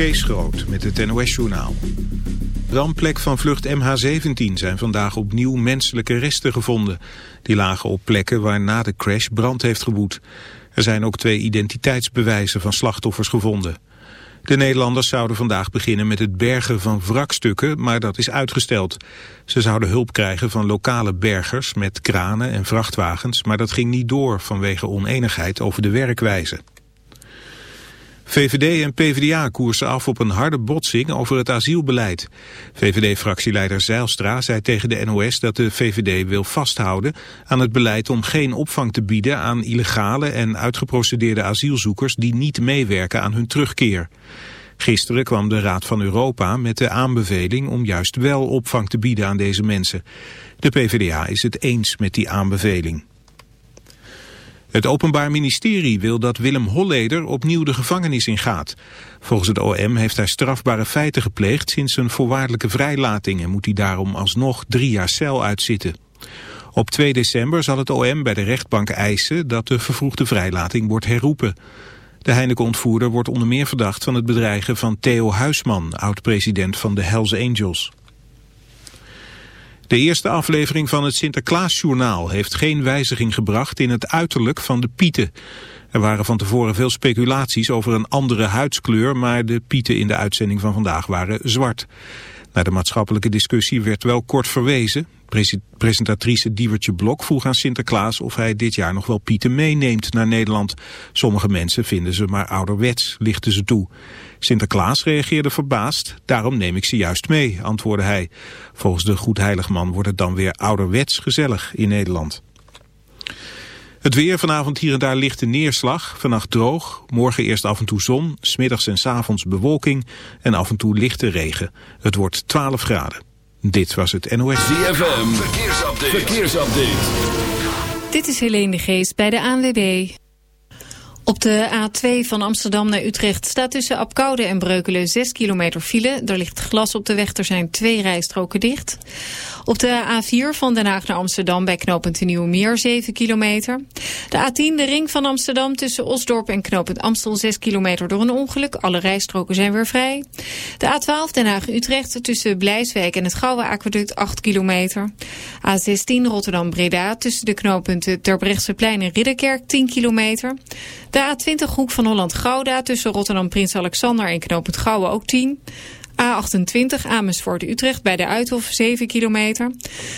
Kees Groot met het NOS-journaal. Ramplek van vlucht MH17 zijn vandaag opnieuw menselijke resten gevonden. Die lagen op plekken waar na de crash brand heeft gewoed. Er zijn ook twee identiteitsbewijzen van slachtoffers gevonden. De Nederlanders zouden vandaag beginnen met het bergen van wrakstukken, maar dat is uitgesteld. Ze zouden hulp krijgen van lokale bergers met kranen en vrachtwagens, maar dat ging niet door vanwege oneenigheid over de werkwijze. VVD en PvdA koersen af op een harde botsing over het asielbeleid. VVD-fractieleider Zeilstra zei tegen de NOS dat de VVD wil vasthouden aan het beleid om geen opvang te bieden aan illegale en uitgeprocedeerde asielzoekers die niet meewerken aan hun terugkeer. Gisteren kwam de Raad van Europa met de aanbeveling om juist wel opvang te bieden aan deze mensen. De PvdA is het eens met die aanbeveling. Het Openbaar Ministerie wil dat Willem Holleder opnieuw de gevangenis ingaat. Volgens het OM heeft hij strafbare feiten gepleegd sinds zijn voorwaardelijke vrijlating en moet hij daarom alsnog drie jaar cel uitzitten. Op 2 december zal het OM bij de rechtbank eisen dat de vervroegde vrijlating wordt herroepen. De Heineken-ontvoerder wordt onder meer verdacht van het bedreigen van Theo Huisman, oud-president van de Hells Angels. De eerste aflevering van het Sinterklaasjournaal heeft geen wijziging gebracht in het uiterlijk van de pieten. Er waren van tevoren veel speculaties over een andere huidskleur, maar de pieten in de uitzending van vandaag waren zwart. Na de maatschappelijke discussie werd wel kort verwezen. Presentatrice Diewertje Blok vroeg aan Sinterklaas of hij dit jaar nog wel pieten meeneemt naar Nederland. Sommige mensen vinden ze maar ouderwets, lichten ze toe. Sinterklaas reageerde verbaasd, daarom neem ik ze juist mee, antwoordde hij. Volgens de Goedheiligman wordt het dan weer ouderwets gezellig in Nederland. Het weer, vanavond hier en daar lichte neerslag, vannacht droog, morgen eerst af en toe zon, smiddags en s avonds bewolking en af en toe lichte regen. Het wordt 12 graden. Dit was het NOS. ZFM, verkeersupdate. verkeersupdate. Dit is Helene de Geest bij de ANWB. Op de A2 van Amsterdam naar Utrecht staat tussen Apkoude en Breukelen 6 kilometer file. Er ligt glas op de weg, er zijn twee rijstroken dicht. Op de A4 van Den Haag naar Amsterdam bij knooppunt Nieuwmeer 7 kilometer. De A10, de ring van Amsterdam tussen Osdorp en knooppunt Amstel 6 kilometer door een ongeluk. Alle rijstroken zijn weer vrij. De A12 Den Haag-Utrecht tussen Blijswijk en het Gouwe Aquaduct 8 kilometer. A16 Rotterdam-Breda tussen de knooppunten Terbrechtseplein en Ridderkerk 10 kilometer. De A20 Hoek van Holland-Gouda tussen Rotterdam-Prins Alexander en knooppunt Gouwe ook 10 A28 Amersfoort-Utrecht bij de Uithof 7 kilometer.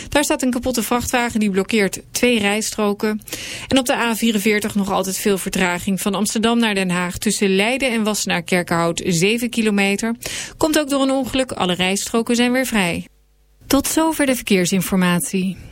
Daar staat een kapotte vrachtwagen die blokkeert twee rijstroken. En op de A44 nog altijd veel vertraging van Amsterdam naar Den Haag... tussen Leiden en Wassenaar-Kerkenhout 7 kilometer. Komt ook door een ongeluk, alle rijstroken zijn weer vrij. Tot zover de verkeersinformatie.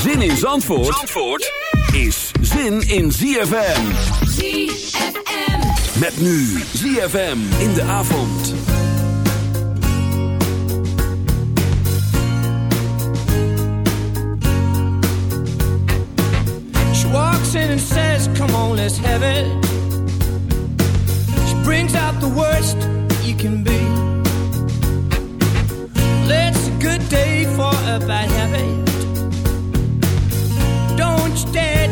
Zin in Zandvoort, Zandvoort is zin in ZFM. ZFM. Met nu ZFM in de avond. She walks in and says, Come on, let's have it. She brings out the worst you can be. Well, it's a good day for a bad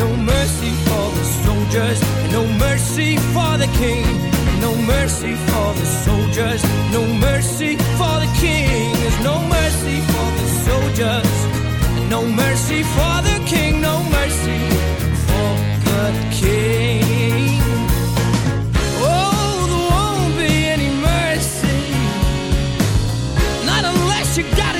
no mercy for the soldiers, no mercy for the king. No mercy for the soldiers, no mercy for the king. There's no mercy for the soldiers. No mercy for the king, no mercy for the king. Oh, there won't be any mercy, not unless you got a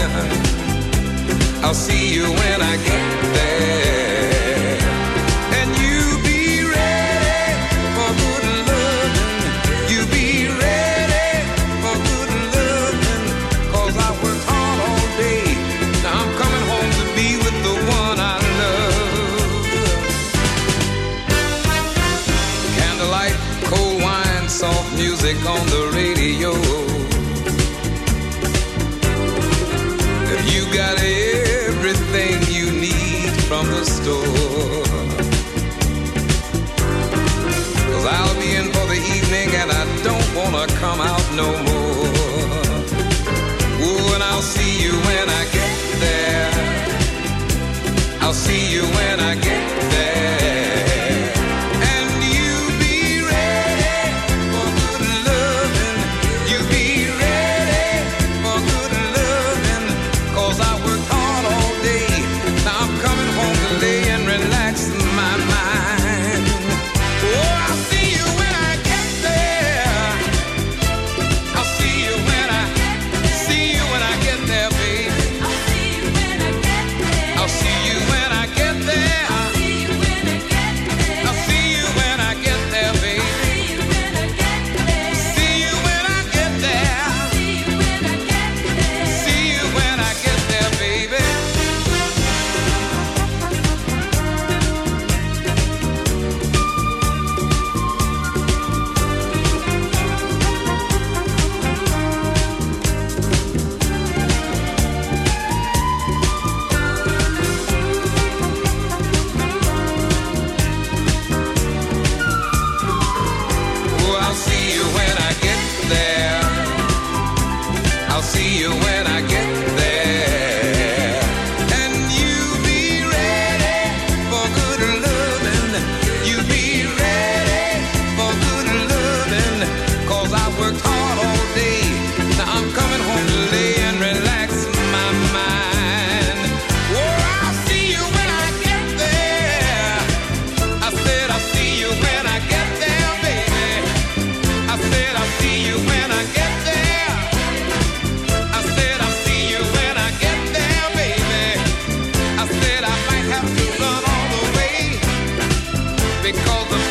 I'll see you when I get there. And you no more. Ooh, and I'll see you when they called the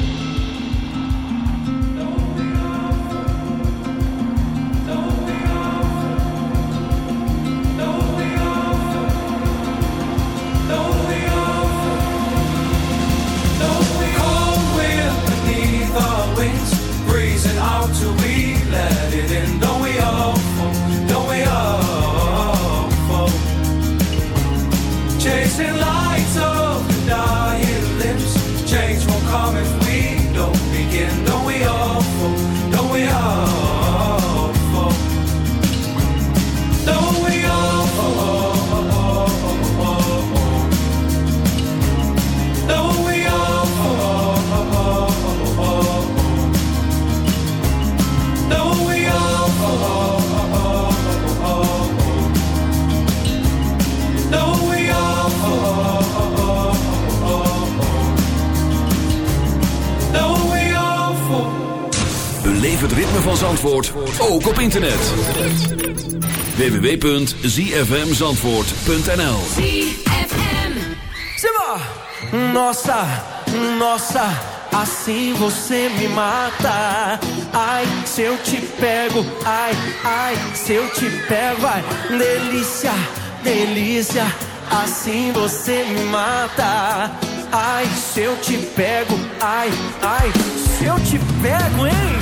Zandvoort, ook op internet. www.zfmzandvoort.nl Simba! Nossa, nossa, assim você me mata. Ai, se eu te pego, ai, ai, se eu te pego, ai, delícia, delícia, assim você me mata. Ai, se eu te pego, ai, ai, se eu te pego, hein?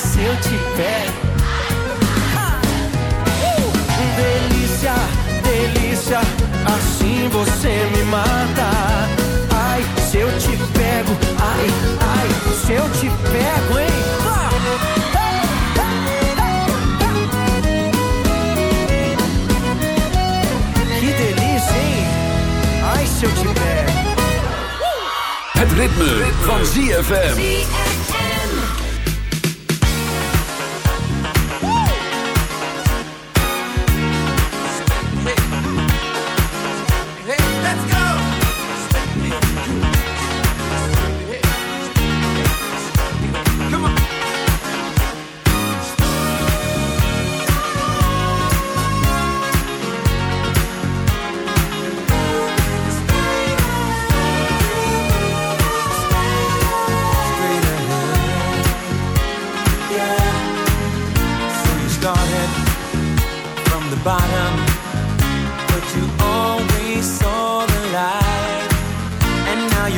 Se eu te pego. Uh! Delícia, delícia, assim você me mata. Ai, se eu te pego, ai, ai, se eu te pego, hein? Que delícia, hein? Ai, se eu te pego. Het ritme, van ZFM.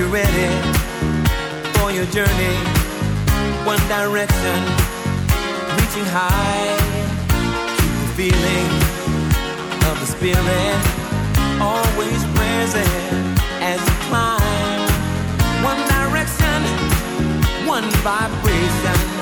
You're ready for your journey. One direction, reaching high. Keep the feeling of the spirit always present as you climb. One direction, one vibration.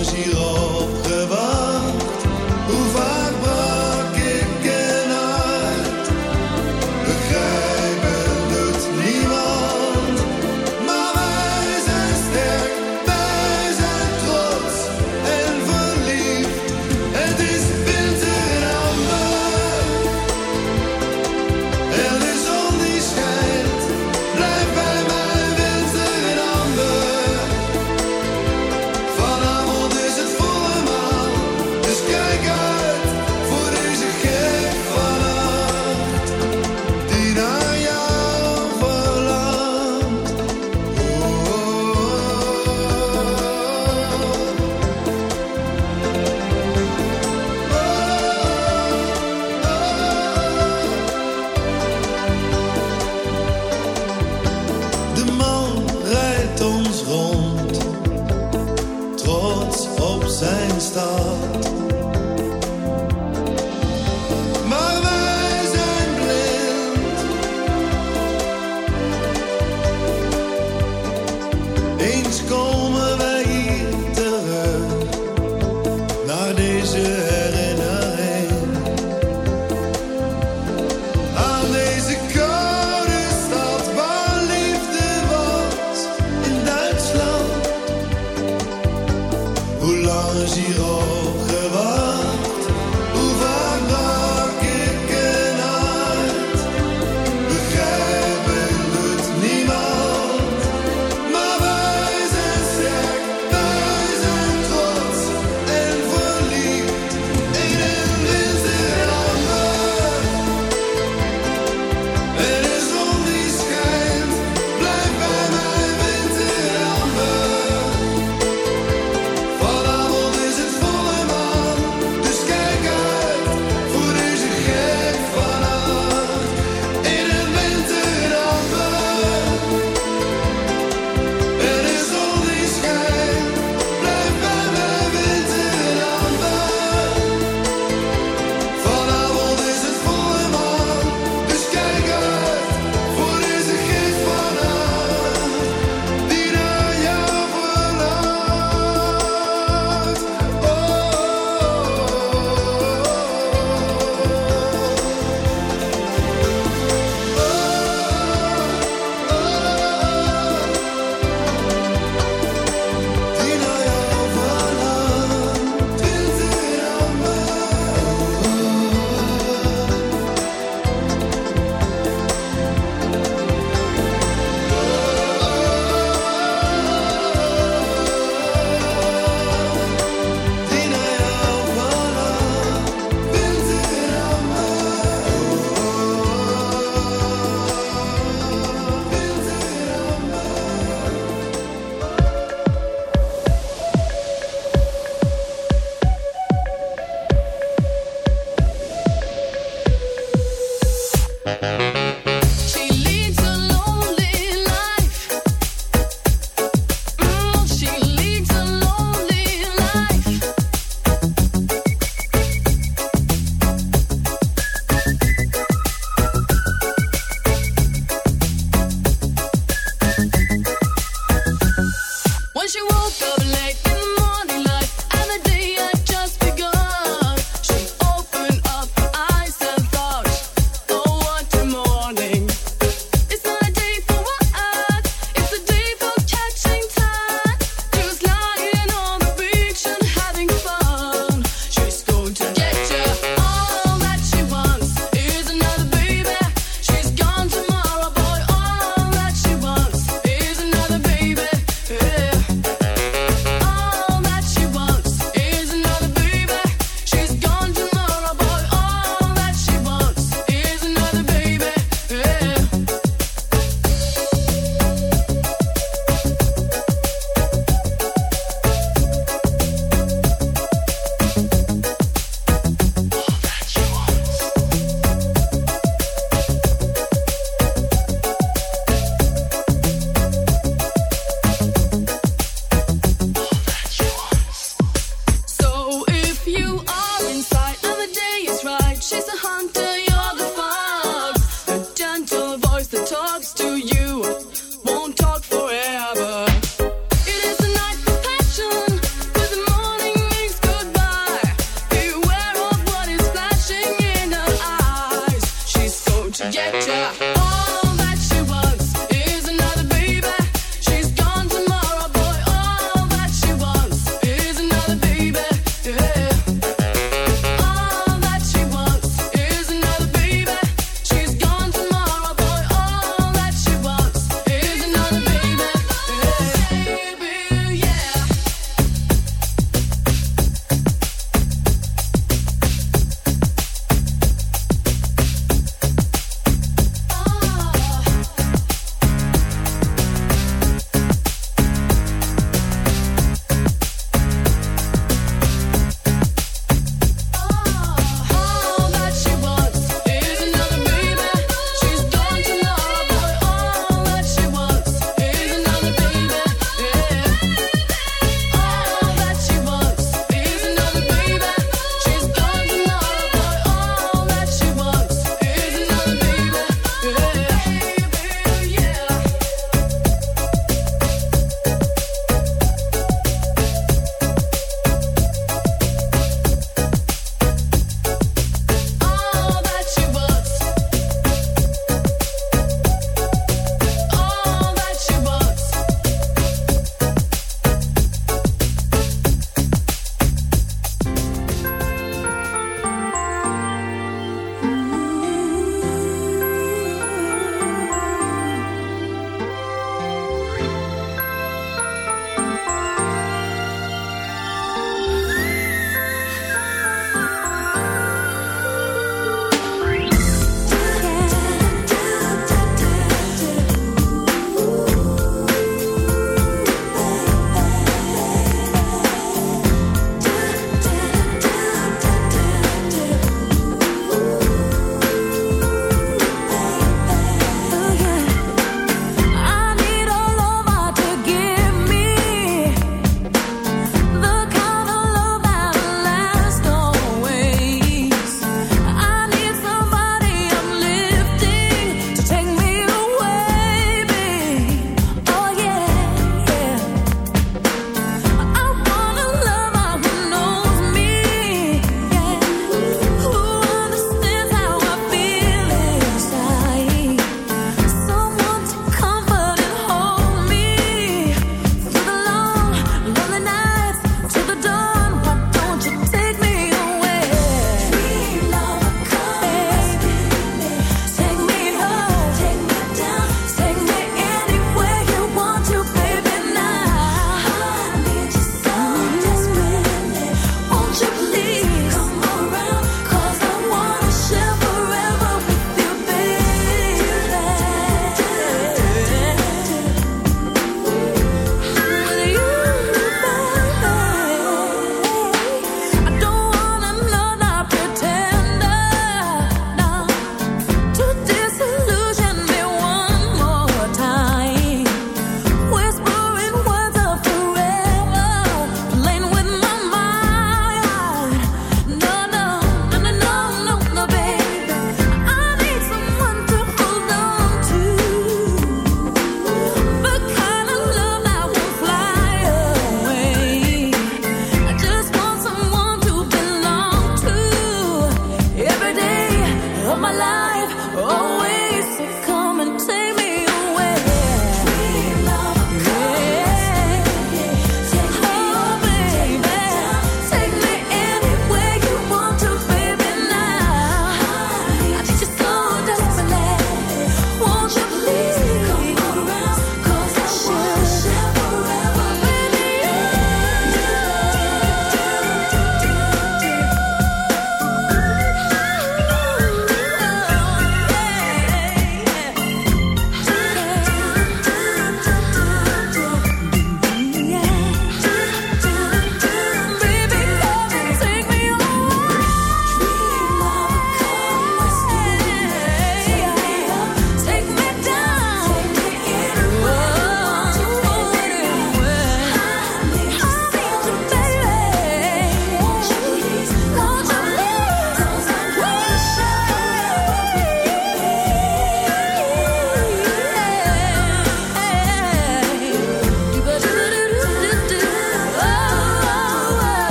Is hierop?